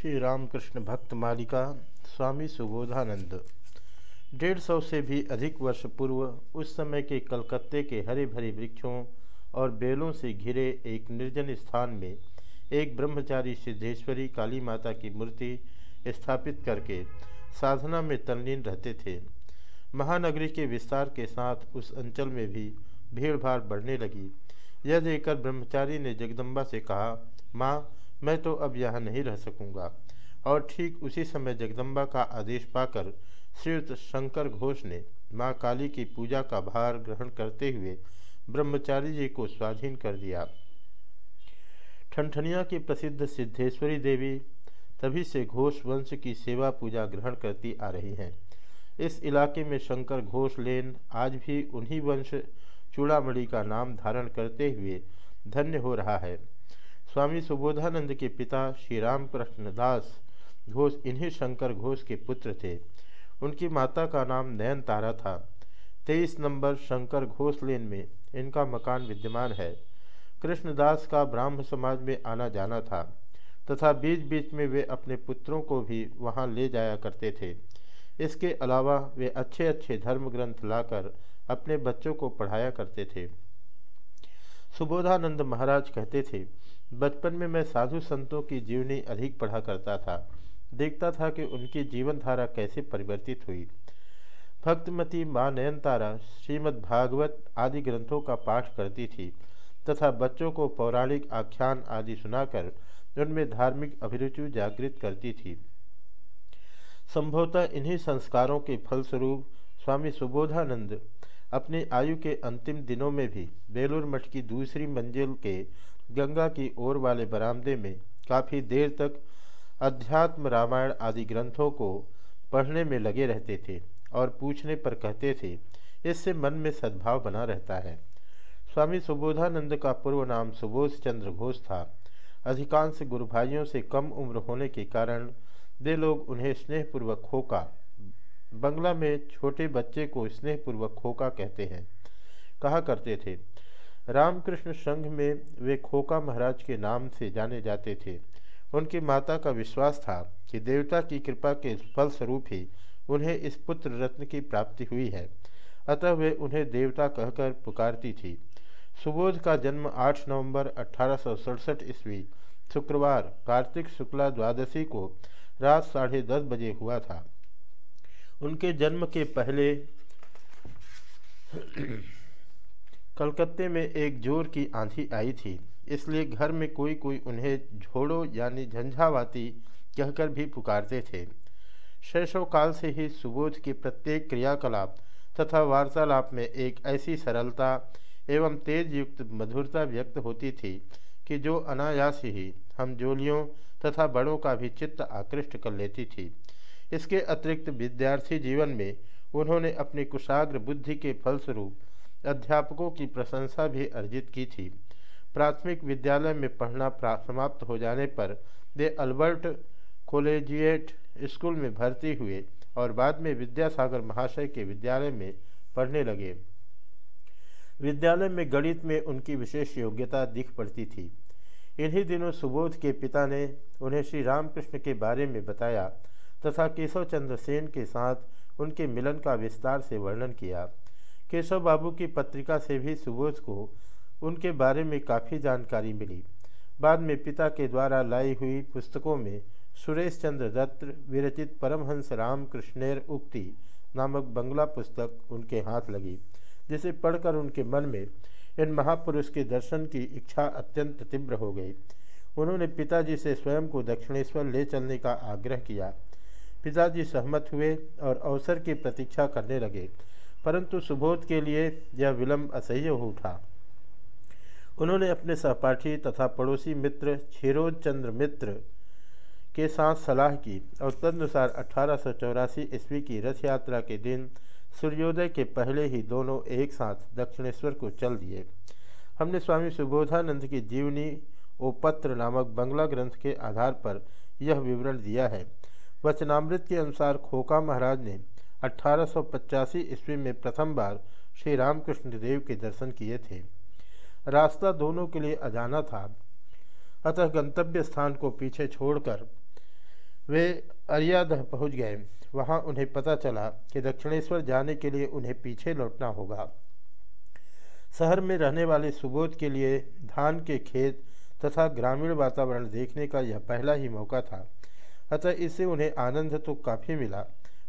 श्री रामकृष्ण भक्त मालिका स्वामी सुबोधानंद। डेढ़ सौ से भी अधिक वर्ष पूर्व उस समय के कलकत्ते के हरे भरे वृक्षों और बेलों से घिरे एक निर्जन स्थान में एक ब्रह्मचारी सिद्धेश्वरी काली माता की मूर्ति स्थापित करके साधना में तल्लीन रहते थे। महानगरी के विस्तार के साथ उस अंचल में भी भीड़ भाड़ बढ़ने लगी। यह देखकर ब्रह्मचारी ने जगदम्बा से कहा, माँ मैं तो अब यहाँ नहीं रह सकूँगा। और ठीक उसी समय जगदम्बा का आदेश पाकर श्रीयुक्त शंकर घोष ने माँ काली की पूजा का भार ग्रहण करते हुए ब्रह्मचारी जी को स्वाधीन कर दिया। ठनठनिया की प्रसिद्ध सिद्धेश्वरी देवी तभी से घोष वंश की सेवा पूजा ग्रहण करती आ रही हैं। इस इलाके में शंकर घोष लेन आज भी उन्हीं वंश चूड़ामणि का नाम धारण करते हुए धन्य हो रहा है। स्वामी सुबोधानंद के पिता श्री रामकृष्ण दास घोष इन्हीं शंकर घोष के पुत्र थे। उनकी माता का नाम नयन तारा था। तेईस नंबर शंकर घोष लेन में इनका मकान विद्यमान है। कृष्णदास का ब्राह्म समाज में आना जाना था तथा बीच बीच में वे अपने पुत्रों को भी वहाँ ले जाया करते थे। इसके अलावा वे अच्छे अच्छे धर्म ग्रंथ लाकर अपने बच्चों को पढ़ाया करते थे। सुबोधानंद महाराज कहते थे, बचपन में मैं साधु संतों की जीवनी अधिक पढ़ा करता था। देखता था कि उनकी जीवन धारा कैसे परिवर्तित हुई। भक्तमती माँ नयनतारा श्रीमद् भागवत आदि ग्रंथों का पाठ करती थी तथा बच्चों को पौराणिक आख्यान आदि सुनाकर उनमें धार्मिक अभिरुचि जागृत करती थी। संभवतः इन्हीं संस्कारों के फलस्वरूप स्वामी सुबोधानंद अपनी आयु के अंतिम दिनों में भी बेलूर मठ की दूसरी मंजिल के गंगा की ओर वाले बरामदे में काफ़ी देर तक अध्यात्म रामायण आदि ग्रंथों को पढ़ने में लगे रहते थे और पूछने पर कहते थे, इससे मन में सद्भाव बना रहता है। स्वामी सुबोधानंद का पूर्व नाम सुबोध चंद्र घोष था। अधिकांश गुरु भाइयों से कम उम्र होने के कारण वे लोग उन्हें स्नेहपूर्वक खोका बंगला में छोटे बच्चे को स्नेहपूर्वक खोका कहते हैं। कहा करते थे, रामकृष्ण संघ में वे खोका महाराज के नाम से जाने जाते थे। उनकी माता का विश्वास था कि देवता की कृपा के फलस्वरूप ही उन्हें इस पुत्र रत्न की प्राप्ति हुई है। अतः वे उन्हें देवता कहकर पुकारती थी। सुबोध का जन्म 8 नवंबर अठारह सौ सड़सठ ईस्वी, शुक्रवार, कार्तिक शुक्ला द्वादशी को रात साढ़े दस बजे हुआ था। उनके जन्म के पहले कलकत्ते में एक ज़ोर की आंधी आई थी, इसलिए घर में कोई कोई उन्हें झोड़ो यानी झंझावाती कहकर भी पुकारते थे। शैशव काल से ही सुबोध की प्रत्येक क्रियाकलाप तथा वार्तालाप में एक ऐसी सरलता एवं तेज युक्त मधुरता व्यक्त होती थी कि जो अनायास ही हम जोलियों तथा बड़ों का भी चित्त आकृष्ट कर लेती थी। इसके अतिरिक्त विद्यार्थी जीवन में उन्होंने अपनी कुशाग्र बुद्धि के फलस्वरूप अध्यापकों की प्रशंसा भी अर्जित की थी। प्राथमिक विद्यालय में पढ़ना समाप्त हो जाने पर वे अल्बर्ट कॉलेजिएट स्कूल में भर्ती हुए और बाद में विद्यासागर महाशय के विद्यालय में पढ़ने लगे। विद्यालय में गणित में उनकी विशेष योग्यता दिख पड़ती थी। इन्हीं दिनों सुबोध के पिता ने उन्हें श्री रामकृष्ण के बारे में बताया तथा केशव चंद्र सेन के साथ उनके मिलन का विस्तार से वर्णन किया। केशव बाबू की पत्रिका से भी सुबोध को उनके बारे में काफ़ी जानकारी मिली। बाद में पिता के द्वारा लाई हुई पुस्तकों में सुरेश चंद्र दत्त, विरचित परमहंस राम कृष्णेर उक्ति नामक बंगला पुस्तक उनके हाथ लगी, जिसे पढ़कर उनके मन में इन महापुरुष के दर्शन की इच्छा अत्यंत तीव्र हो गई। उन्होंने पिताजी से स्वयं को दक्षिणेश्वर ले चलने का आग्रह किया। पिताजी सहमत हुए और अवसर की प्रतीक्षा करने लगे, परंतु सुबोध के लिए यह विलंब असह्य हो उठा। उन्होंने अपने सहपाठी तथा पड़ोसी मित्र क्षीरोज चंद्र मित्र के साथ सलाह की और तदनुसार अठारह सौ चौरासी ईस्वी की रथ यात्रा के दिन सूर्योदय के पहले ही दोनों एक साथ दक्षिणेश्वर को चल दिए। हमने स्वामी सुबोधानंद की जीवनी ओपत्र नामक बंगला ग्रंथ के आधार पर यह विवरण दिया है। वचनामृत के अनुसार खोका महाराज ने अठारह सौ पचासी ईस्वी में प्रथम बार श्री रामकृष्ण देव के दर्शन किए थे। रास्ता दोनों के लिए अजाना था। अतः गंतव्य स्थान को पीछे छोड़कर वे अरियादह पहुँच गए। वहाँ उन्हें पता चला कि दक्षिणेश्वर जाने के लिए उन्हें पीछे लौटना होगा। शहर में रहने वाले सुबोध के लिए धान के खेत तथा ग्रामीण वातावरण देखने का यह पहला ही मौका था। अतः इससे उन्हें आनंद तो काफ़ी मिला,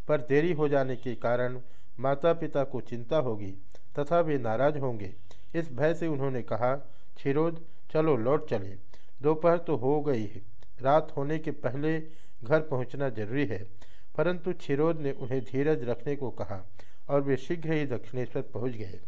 पर देरी हो जाने के कारण माता पिता को चिंता होगी, तथा वे नाराज़ होंगे। इस भय से उन्होंने कहा, छिरोद, चलो लौट चले। दोपहर तो हो गई है। रात होने के पहले घर पहुँचना ज़रूरी है। परंतु छिरोद ने उन्हें धीरज रखने को कहा, और वे शीघ्र ही दक्षिणेश्वर पहुँच गए।